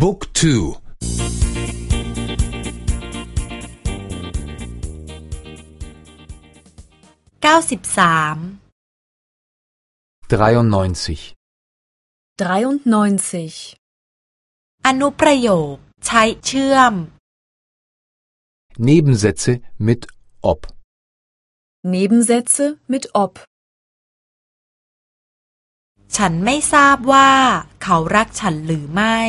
บุ๊กทูเก้าสิบสาม93 93. อนุประโยค ใช้เชื่อม Nebensätze mit ob Nebensätze mit ob. ฉันไม่ทราบว่าเขารักฉันหรือไม่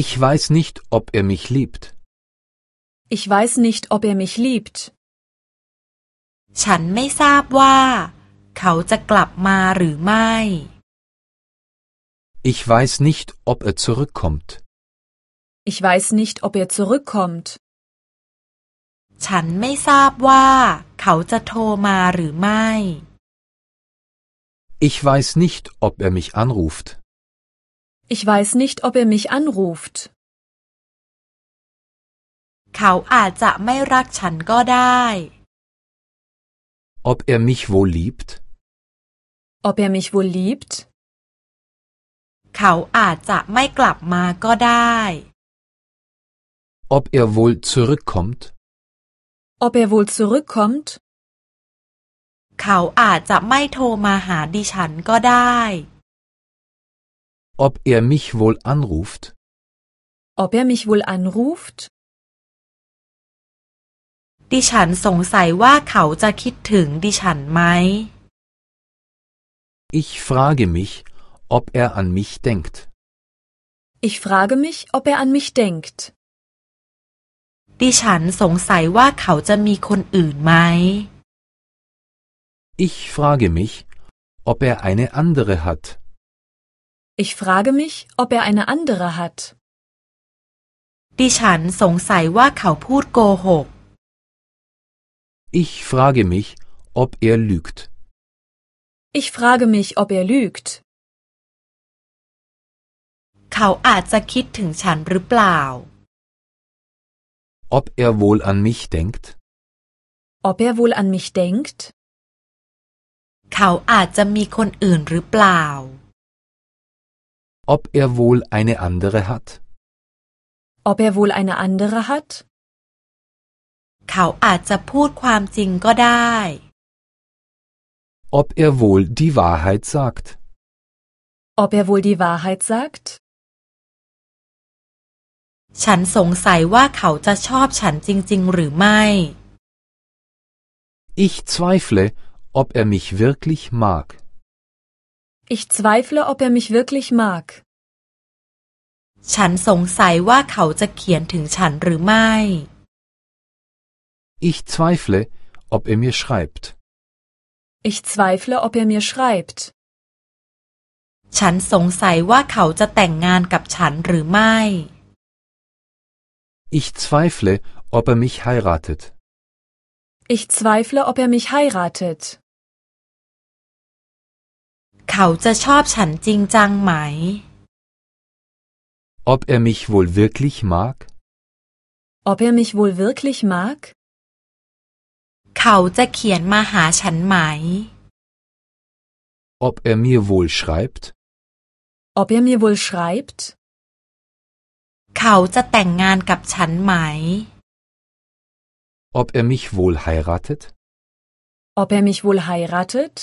Ich weiß nicht, ob er mich liebt. Ich weiß nicht, ob er mich liebt. ฉันไม่ทราบว่า เขาจะกลับมาหรือไม่ Ich weiß nicht, ob er zurückkommt. Ich weiß nicht, ob er zurückkommt. ฉันไม่ทราบว่า เขาจะโทรมาหรือไม่ Ich weiß nicht, ob er mich anruft. Ich weiß nicht, ob er mich anruft. เขาอาจจะไม่รักฉันก็ได้ Ob er mich wohl liebt? Ob er mich wohl liebt? เขาอาจจะไม่กลับมาก็ได้ Ob er wohl zurückkommt? Ob er wohl zurückkommt? เขาอาจจะไม่โทรมาหาดิฉันก็ได้ Ob er mich wohl anruft? Ob er mich wohl anruft? ดิฉันสงสัยว่าเขาจะคิดถึงดิฉันไหม Ich frage mich, ob er an mich denkt. Ich frage mich, ob er an mich denkt. ดิฉันสงสัยว่าเขาจะมีคนอื่นไหม Ich frage mich, ob er eine andere hat. Ich frage mich, ob er eine andere hat. ดิฉันสงสัยว่าเขาพูดโกหก Ich frage mich, ob er lügt. Ich frage mich, ob er lügt. เขาอาจจะคิดถึงฉันหรือเปล่า Ob er wohl an mich denkt? Ob er wohl an mich denkt? เขาอาจจะมีคนอื่นหรือเปล่า Ob er wohl eine andere hat? Ob er wohl eine andere hat? เขาอาจจะพูดความจริงก็ได้ Ob er wohl die Wahrheit sagt? Ob er wohl die Wahrheit sagt? ฉันสงสัยว่าเขาจะชอบฉันจริง ๆ หรือไม่ Ich zweifle, ob er mich wirklich mag. Ich zweifle, ob er mich wirklich mag. ฉันสงสัยว่าเขาจะเขียนถึงฉันหรือไม่ Ich zweifle, ob er mir schreibt. Ich zweifle, ob er mir schreibt. ฉันสงสัยว่าเขาจะแต่งงานกับฉันหรือไม่ Ich zweifle, ob er mich heiratet. Ich zweifle, ob er mich heiratet. เขาจะชอบฉันจริงจังไหม Ob er mich wohl wirklich mag? Ob er mich wohl wirklich mag? เขาจะเขียนมาหาฉันไหม Ob er mir wohl schreibt? Ob er mir wohl schreibt? เขาจะแต่งงานกับฉันไหม Ob er mich wohl heiratet? Ob er mich wohl heiratet?